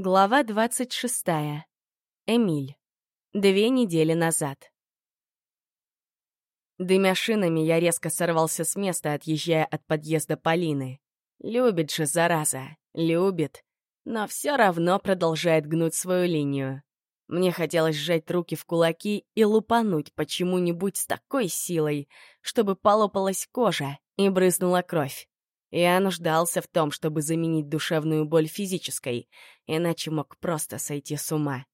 Глава 26. Эмиль. Две недели назад. Дымя шинами, я резко сорвался с места, отъезжая от подъезда Полины. Любит же, зараза, любит, но все равно продолжает гнуть свою линию. Мне хотелось сжать руки в кулаки и лупануть почему-нибудь с такой силой, чтобы полопалась кожа и брызнула кровь. Я нуждался в том, чтобы заменить душевную боль физической, иначе мог просто сойти с ума.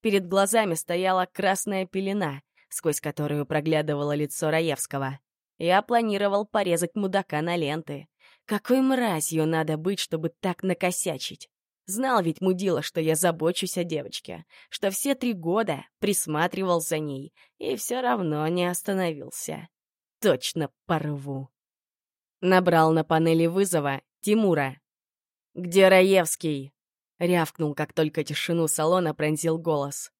Перед глазами стояла красная пелена, сквозь которую проглядывало лицо Раевского. Я планировал порезать мудака на ленты. Какой мразью надо быть, чтобы так накосячить? Знал ведь мудила, что я забочусь о девочке, что все три года присматривал за ней и все равно не остановился. Точно порву. Набрал на панели вызова Тимура. «Где Раевский?» — рявкнул, как только тишину салона пронзил голос.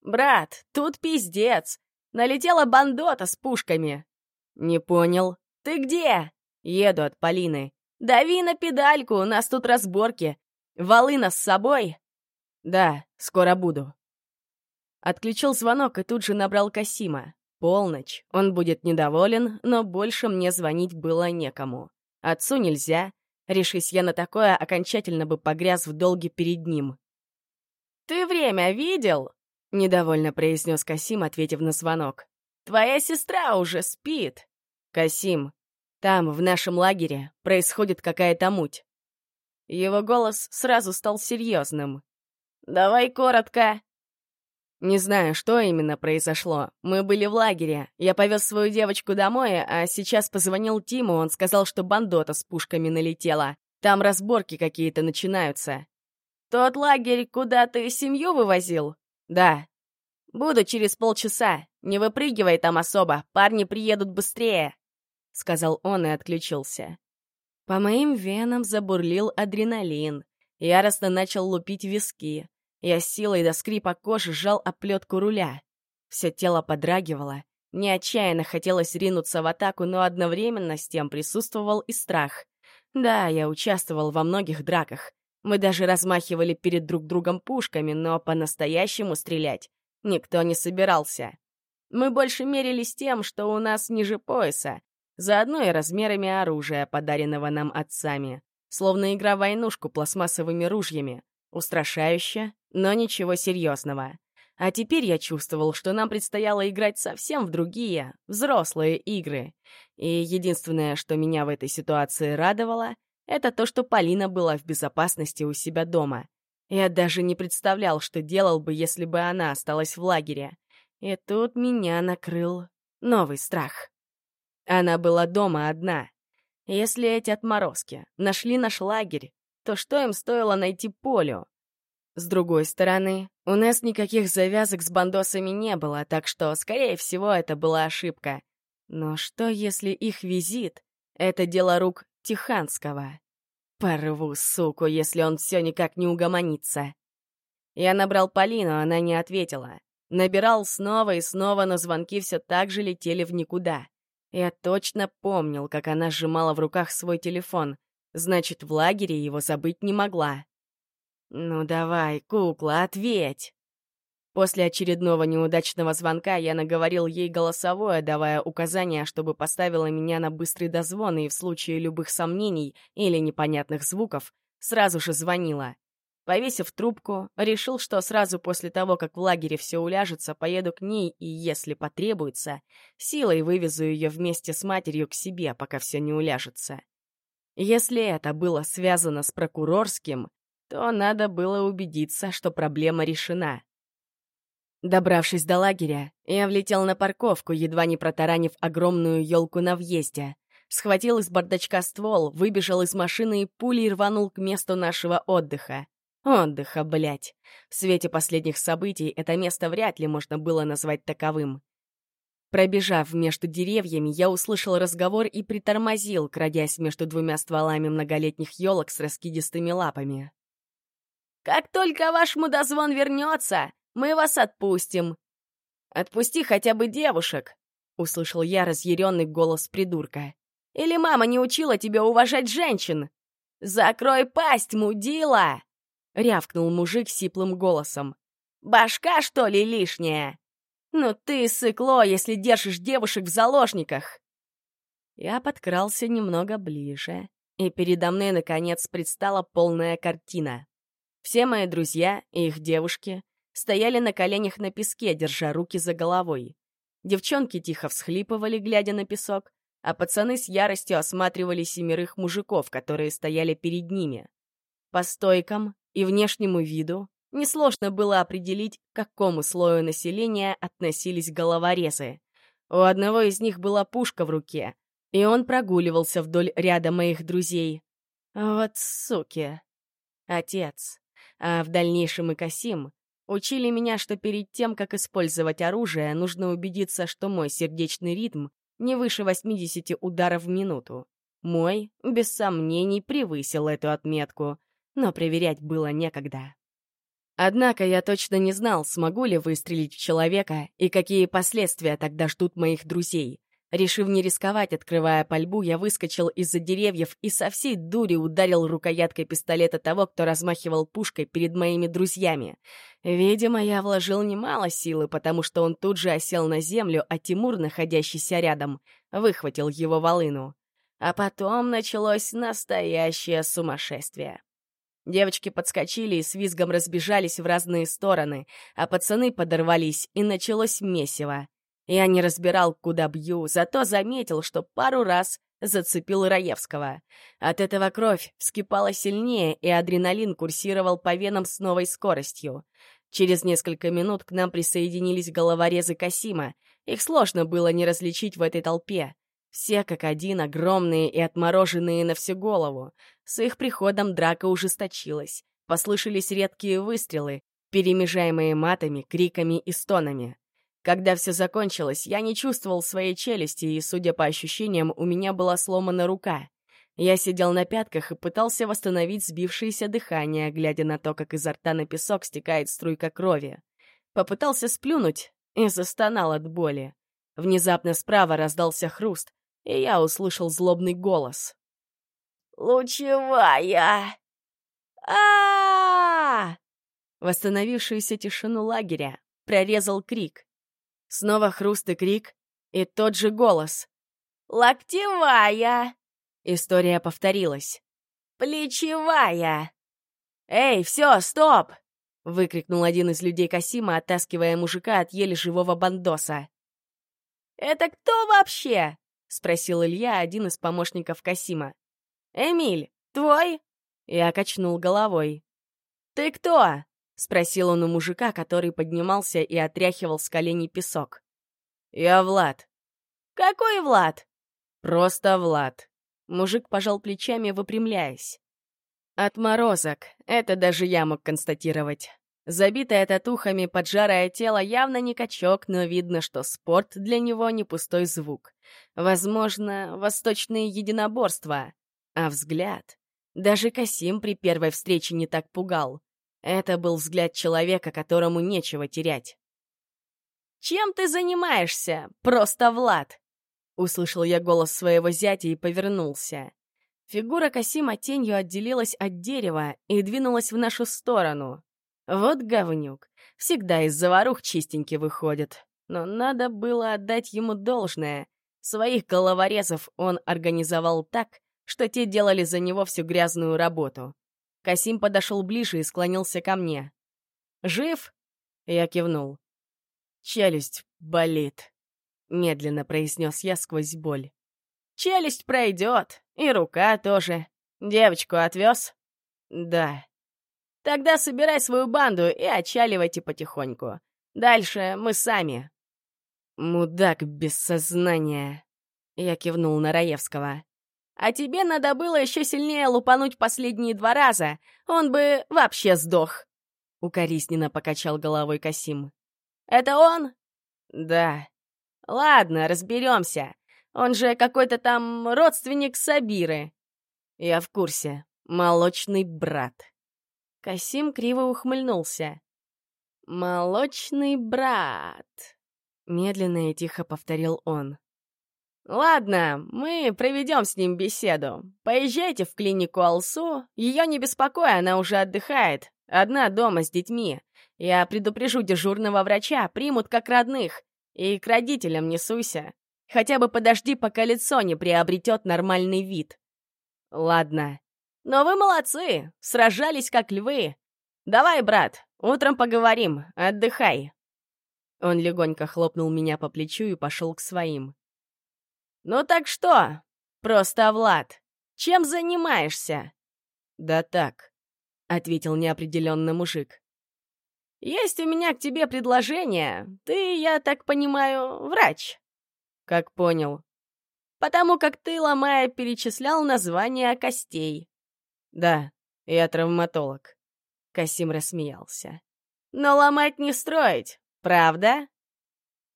«Брат, тут пиздец! Налетела бандота с пушками!» «Не понял. Ты где?» «Еду от Полины. Дави на педальку, у нас тут разборки. Волына с собой?» «Да, скоро буду». Отключил звонок и тут же набрал Касима. Полночь. Он будет недоволен, но больше мне звонить было некому. Отцу нельзя. Решись я на такое, окончательно бы погряз в долге перед ним. «Ты время видел?» — недовольно произнес Касим, ответив на звонок. «Твоя сестра уже спит». «Касим, там, в нашем лагере, происходит какая-то муть». Его голос сразу стал серьезным. «Давай коротко», не знаю, что именно произошло. Мы были в лагере. Я повез свою девочку домой, а сейчас позвонил Тиму, он сказал, что бандота с пушками налетела. Там разборки какие-то начинаются. Тот лагерь, куда ты семью вывозил? Да. Буду через полчаса. Не выпрыгивай там особо, парни приедут быстрее, сказал он и отключился. По моим венам забурлил адреналин. Яростно начал лупить виски. Я силой до скрипа кожи сжал оплетку руля. Все тело подрагивало. Мне отчаянно хотелось ринуться в атаку, но одновременно с тем присутствовал и страх. Да, я участвовал во многих драках. Мы даже размахивали перед друг другом пушками, но по-настоящему стрелять никто не собирался. Мы больше мерились тем, что у нас ниже пояса, заодно и размерами оружия, подаренного нам отцами. Словно игра войнушку пластмассовыми ружьями. Устрашающе, но ничего серьезного. А теперь я чувствовал, что нам предстояло играть совсем в другие, взрослые игры. И единственное, что меня в этой ситуации радовало, это то, что Полина была в безопасности у себя дома. Я даже не представлял, что делал бы, если бы она осталась в лагере. И тут меня накрыл новый страх. Она была дома одна. Если эти отморозки нашли наш лагерь, то что им стоило найти Полю? С другой стороны, у нас никаких завязок с бандосами не было, так что, скорее всего, это была ошибка. Но что, если их визит — это дело рук Тиханского? Порву, суку, если он все никак не угомонится. Я набрал Полину, она не ответила. Набирал снова и снова, но звонки все так же летели в никуда. Я точно помнил, как она сжимала в руках свой телефон. Значит, в лагере его забыть не могла. «Ну давай, кукла, ответь!» После очередного неудачного звонка я наговорил ей голосовое, давая указания, чтобы поставила меня на быстрый дозвон и в случае любых сомнений или непонятных звуков сразу же звонила. Повесив трубку, решил, что сразу после того, как в лагере все уляжется, поеду к ней и, если потребуется, силой вывезу ее вместе с матерью к себе, пока все не уляжется. Если это было связано с прокурорским, то надо было убедиться, что проблема решена. Добравшись до лагеря, я влетел на парковку, едва не протаранив огромную елку на въезде. Схватил из бардачка ствол, выбежал из машины и пулей рванул к месту нашего отдыха. Отдыха, блядь. В свете последних событий это место вряд ли можно было назвать таковым. Пробежав между деревьями, я услышал разговор и притормозил, крадясь между двумя стволами многолетних елок с раскидистыми лапами. Как только ваш мудозвон вернется, мы вас отпустим. Отпусти хотя бы девушек, услышал я разъяренный голос придурка. Или мама не учила тебя уважать женщин? Закрой пасть, мудила! рявкнул мужик сиплым голосом. «Башка, что ли, лишняя? Ну ты сыкло, если держишь девушек в заложниках!» Я подкрался немного ближе, и передо мной, наконец, предстала полная картина. Все мои друзья и их девушки стояли на коленях на песке, держа руки за головой. Девчонки тихо всхлипывали, глядя на песок, а пацаны с яростью осматривали семерых мужиков, которые стояли перед ними. По стойкам и внешнему виду несложно было определить, к какому слою населения относились головорезы. У одного из них была пушка в руке, и он прогуливался вдоль ряда моих друзей. Вот суки. Отец, а в дальнейшем и Касим, учили меня, что перед тем, как использовать оружие, нужно убедиться, что мой сердечный ритм не выше 80 ударов в минуту. Мой, без сомнений, превысил эту отметку, но проверять было некогда. Однако я точно не знал, смогу ли выстрелить в человека и какие последствия тогда ждут моих друзей. Решив не рисковать, открывая пальбу, я выскочил из-за деревьев и со всей дури ударил рукояткой пистолета того, кто размахивал пушкой перед моими друзьями. Видимо, я вложил немало силы, потому что он тут же осел на землю, а Тимур, находящийся рядом, выхватил его волыну. А потом началось настоящее сумасшествие. Девочки подскочили и с визгом разбежались в разные стороны, а пацаны подорвались, и началось месиво. Я не разбирал, куда бью, зато заметил, что пару раз зацепил Раевского. От этого кровь вскипала сильнее, и адреналин курсировал по венам с новой скоростью. Через несколько минут к нам присоединились головорезы Касима. Их сложно было не различить в этой толпе. Все как один, огромные и отмороженные на всю голову. С их приходом драка ужесточилась. Послышались редкие выстрелы, перемежаемые матами, криками и стонами. Когда все закончилось, я не чувствовал своей челюсти, и, судя по ощущениям, у меня была сломана рука. Я сидел на пятках и пытался восстановить сбившееся дыхание, глядя на то, как изо рта на песок стекает струйка крови. Попытался сплюнуть и застонал от боли. Внезапно справа раздался хруст, и я услышал злобный голос. «Лучевая! а, -а Восстановившуюся тишину лагеря прорезал крик. Снова хруст и крик, и тот же голос. «Локтевая!» История повторилась. «Плечевая!» «Эй, все, стоп!» — выкрикнул один из людей Касима, оттаскивая мужика от еле живого бандоса. «Это кто вообще?» — спросил Илья, один из помощников Касима. «Эмиль, твой?» Я качнул головой. «Ты кто?» — спросил он у мужика, который поднимался и отряхивал с коленей песок. «Я Влад». «Какой Влад?» «Просто Влад». Мужик пожал плечами, выпрямляясь. Отморозок, это даже я мог констатировать. Забитое татухами поджарое тело явно не качок, но видно, что спорт для него не пустой звук. Возможно, восточные единоборства. А взгляд... Даже Касим при первой встрече не так пугал. Это был взгляд человека, которому нечего терять. «Чем ты занимаешься? Просто Влад!» Услышал я голос своего зятя и повернулся. Фигура Касима тенью отделилась от дерева и двинулась в нашу сторону. Вот говнюк. Всегда из заварух чистенький выходит. Но надо было отдать ему должное. Своих головорезов он организовал так, что те делали за него всю грязную работу. Касим подошел ближе и склонился ко мне. «Жив?» Я кивнул. «Челюсть болит», — медленно произнес я сквозь боль. «Челюсть пройдет, и рука тоже. Девочку отвез?» «Да». «Тогда собирай свою банду и отчаливайте потихоньку. Дальше мы сами». «Мудак без сознания», — я кивнул на Раевского. А тебе надо было еще сильнее лупануть последние два раза. Он бы вообще сдох. Укоризненно покачал головой Касим. Это он? Да. Ладно, разберемся. Он же какой-то там родственник Сабиры. Я в курсе. Молочный брат. Касим криво ухмыльнулся. «Молочный брат», — медленно и тихо повторил он. «Ладно, мы проведем с ним беседу. Поезжайте в клинику Алсу, ее не беспокой, она уже отдыхает. Одна дома с детьми. Я предупрежу дежурного врача, примут как родных. И к родителям не суйся. Хотя бы подожди, пока лицо не приобретет нормальный вид. Ладно. Но вы молодцы, сражались как львы. Давай, брат, утром поговорим, отдыхай. Он легонько хлопнул меня по плечу и пошел к своим. «Ну так что? Просто, Влад, чем занимаешься?» «Да так», — ответил неопределенно мужик. «Есть у меня к тебе предложение. Ты, я так понимаю, врач?» «Как понял». «Потому как ты, ломая, перечислял названия костей». «Да, я травматолог». Касим рассмеялся. «Но ломать не строить, правда?»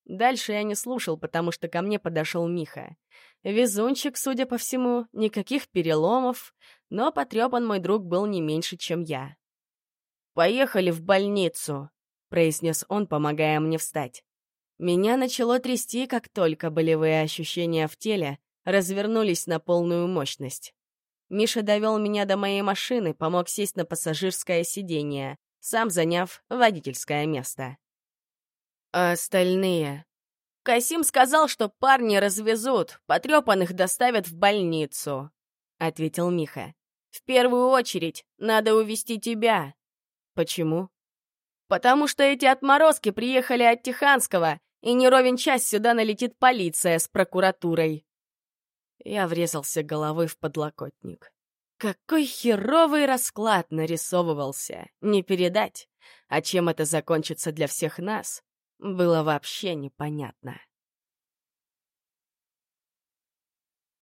Дальше я не слушал, потому что ко мне подошел Миха. Везунчик, судя по всему, никаких переломов, но потрепан мой друг был не меньше, чем я. «Поехали в больницу», — произнес он, помогая мне встать. Меня начало трясти, как только болевые ощущения в теле развернулись на полную мощность. Миша довел меня до моей машины, помог сесть на пассажирское сиденье, сам заняв водительское место. А остальные? Касим сказал, что парни развезут, потрепанных доставят в больницу, — ответил Миха. В первую очередь надо увести тебя. Почему? Потому что эти отморозки приехали от Тиханского, и не ровен час сюда налетит полиция с прокуратурой. Я врезался головой в подлокотник. Какой херовый расклад нарисовывался, не передать. А чем это закончится для всех нас, было вообще непонятно.